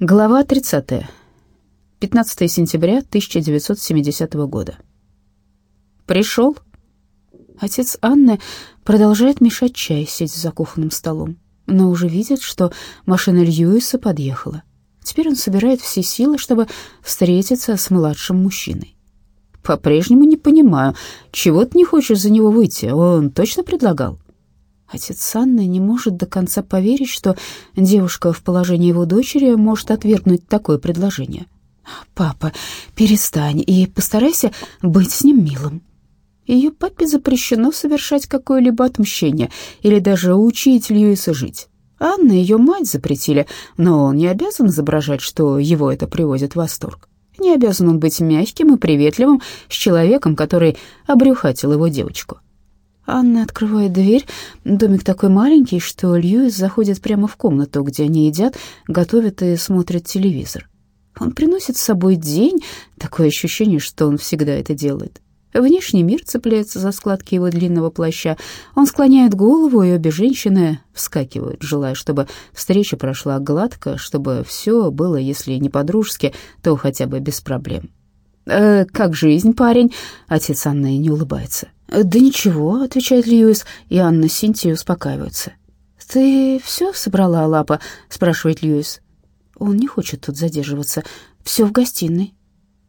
Глава 30. 15 сентября 1970 года. Пришел. Отец Анны продолжает мешать чай, сидя за кухонным столом, но уже видит, что машина Льюиса подъехала. Теперь он собирает все силы, чтобы встретиться с младшим мужчиной. По-прежнему не понимаю, чего ты не хочешь за него выйти? Он точно предлагал? Отец Анны не может до конца поверить, что девушка в положении его дочери может отвергнуть такое предложение. «Папа, перестань и постарайся быть с ним милым». Ее папе запрещено совершать какое-либо отмщение или даже учить Льюиса жить. Анна и ее мать запретили, но он не обязан изображать, что его это приводит в восторг. Не обязан он быть мягким и приветливым с человеком, который обрюхатил его девочку. Анна открывает дверь. Домик такой маленький, что Льюис заходит прямо в комнату, где они едят, готовят и смотрят телевизор. Он приносит с собой день, такое ощущение, что он всегда это делает. Внешний мир цепляется за складки его длинного плаща. Он склоняет голову, и обе женщины вскакивают, желая, чтобы встреча прошла гладко, чтобы все было, если не по-дружески, то хотя бы без проблем. «Э, «Как жизнь, парень?» Отец Анны не улыбается. «Да ничего», — отвечает Льюис, и Анна с Синтией успокаиваются. «Ты все собрала, Лапа?» — спрашивает Льюис. Он не хочет тут задерживаться. Все в гостиной.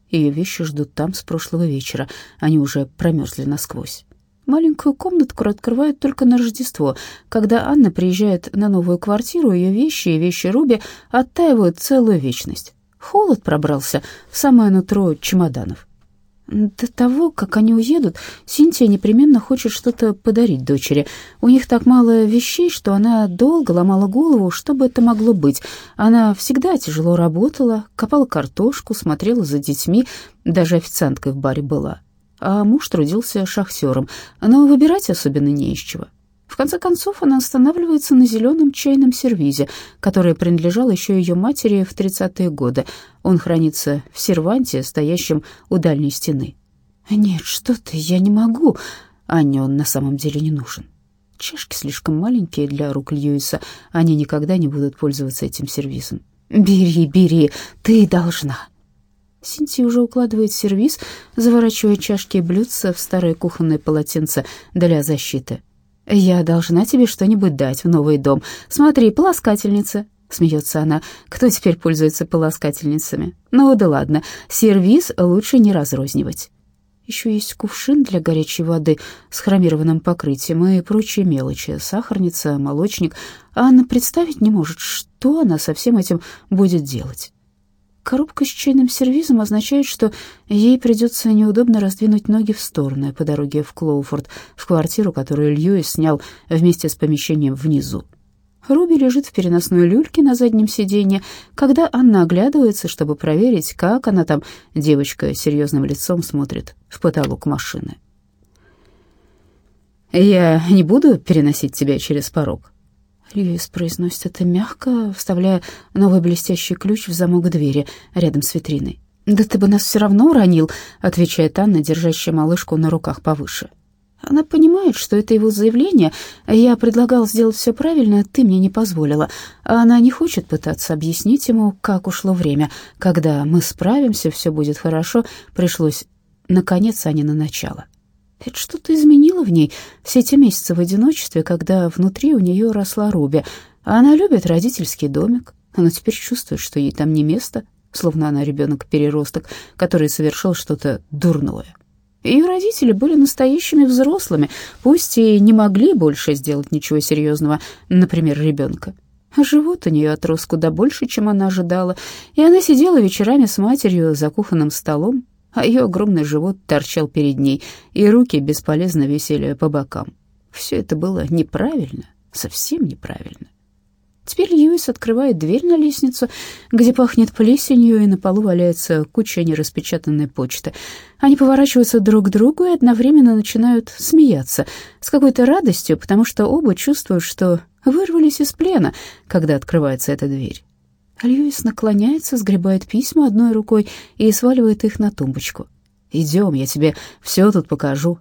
Ее вещи ждут там с прошлого вечера. Они уже промерзли насквозь. Маленькую комнатку открывают только на Рождество. Когда Анна приезжает на новую квартиру, ее вещи и вещи Руби оттаивают целую вечность. Холод пробрался в самое нутро чемоданов. До того, как они уедут, Синтия непременно хочет что-то подарить дочери. У них так мало вещей, что она долго ломала голову, что бы это могло быть. Она всегда тяжело работала, копала картошку, смотрела за детьми, даже официанткой в баре была. А муж трудился шахтером, но выбирать особенно не из чего. Конце концов, она останавливается на зеленом чайном сервизе, который принадлежал еще ее матери в 30-е годы. Он хранится в серванте, стоящем у дальней стены. «Нет, что ты, я не могу!» Анне он на самом деле не нужен. Чашки слишком маленькие для рук Льюиса, они никогда не будут пользоваться этим сервизом. «Бери, бери, ты должна!» Синтия уже укладывает сервиз, заворачивая чашки и блюдца в старое кухонное полотенце для защиты. «Я должна тебе что-нибудь дать в новый дом. Смотри, полоскательница». Смеется она. «Кто теперь пользуется полоскательницами?» «Ну да ладно, сервиз лучше не разрознивать». Еще есть кувшин для горячей воды с хромированным покрытием и прочие мелочи, сахарница, молочник. А она представить не может, что она со всем этим будет делать. Коробка с чайным сервизом означает, что ей придется неудобно раздвинуть ноги в стороны по дороге в Клоуфорд, в квартиру, которую Льюис снял вместе с помещением внизу. Руби лежит в переносной люльке на заднем сиденье, когда Анна оглядывается, чтобы проверить, как она там, девочка серьезным лицом, смотрит в потолок машины. «Я не буду переносить тебя через порог», Льюис произносит это мягко, вставляя новый блестящий ключ в замок двери рядом с витриной. «Да ты бы нас все равно уронил», — отвечает Анна, держащая малышку на руках повыше. Она понимает, что это его заявление. Я предлагал сделать все правильно, ты мне не позволила. А она не хочет пытаться объяснить ему, как ушло время. Когда мы справимся, все будет хорошо, пришлось наконец, а не на начало. Это что-то изменило в ней все эти месяцы в одиночестве, когда внутри у нее росла Руби. А она любит родительский домик, но теперь чувствует, что ей там не место, словно она ребенок-переросток, который совершил что-то дурное. Ее родители были настоящими взрослыми, пусть и не могли больше сделать ничего серьезного, например, ребенка. Живот у нее отрос куда больше, чем она ожидала, и она сидела вечерами с матерью за кухонным столом, а ее огромный живот торчал перед ней, и руки бесполезно висели по бокам. Все это было неправильно, совсем неправильно. Теперь Льюис открывает дверь на лестницу, где пахнет плесенью, и на полу валяется куча нераспечатанной почты. Они поворачиваются друг к другу и одновременно начинают смеяться с какой-то радостью, потому что оба чувствуют, что вырвались из плена, когда открывается эта дверь. Льюис наклоняется, сгребает письма одной рукой и сваливает их на тумбочку. «Идем, я тебе все тут покажу».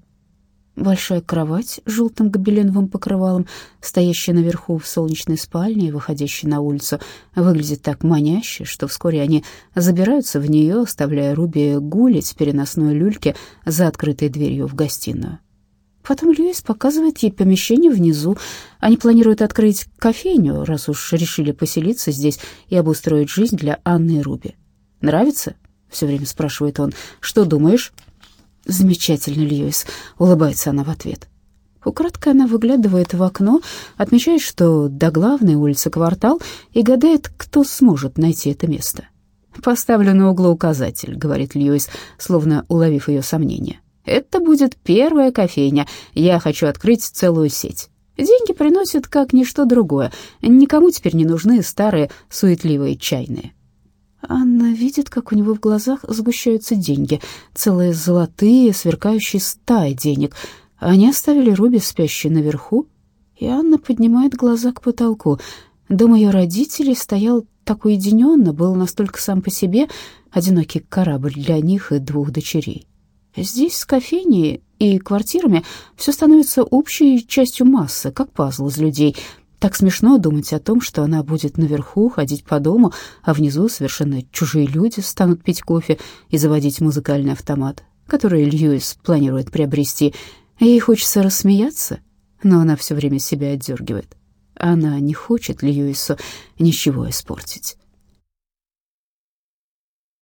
Большая кровать с желтым гобеленовым покрывалом, стоящая наверху в солнечной спальне и выходящая на улицу, выглядит так маняще, что вскоре они забираются в нее, оставляя Руби гулить в переносной люльке за открытой дверью в гостиную. Потом Льюис показывает ей помещение внизу. Они планируют открыть кофейню, раз уж решили поселиться здесь и обустроить жизнь для Анны и Руби. «Нравится?» — все время спрашивает он. «Что думаешь?» «Замечательно, Льюис», — улыбается она в ответ. Украдкой она выглядывает в окно, отмечает, что до главной улицы квартал, и гадает, кто сможет найти это место. «Поставлю на углу указатель», — говорит Льюис, словно уловив ее сомнение. «Это будет первая кофейня. Я хочу открыть целую сеть. Деньги приносят как ничто другое. Никому теперь не нужны старые суетливые чайные». Анна видит, как у него в глазах сгущаются деньги, целые золотые, сверкающие стаи денег. Они оставили Руби спящей наверху, и Анна поднимает глаза к потолку. Дом ее родителей стоял так уединенно, был настолько сам по себе одинокий корабль для них и двух дочерей. Здесь с кофейней и квартирами все становится общей частью массы, как пазл из людей — так смешно думать о том, что она будет наверху ходить по дому, а внизу совершенно чужие люди станут пить кофе и заводить музыкальный автомат, который Льюис планирует приобрести. Ей хочется рассмеяться, но она все время себя отдергивает. Она не хочет Льюису ничего испортить.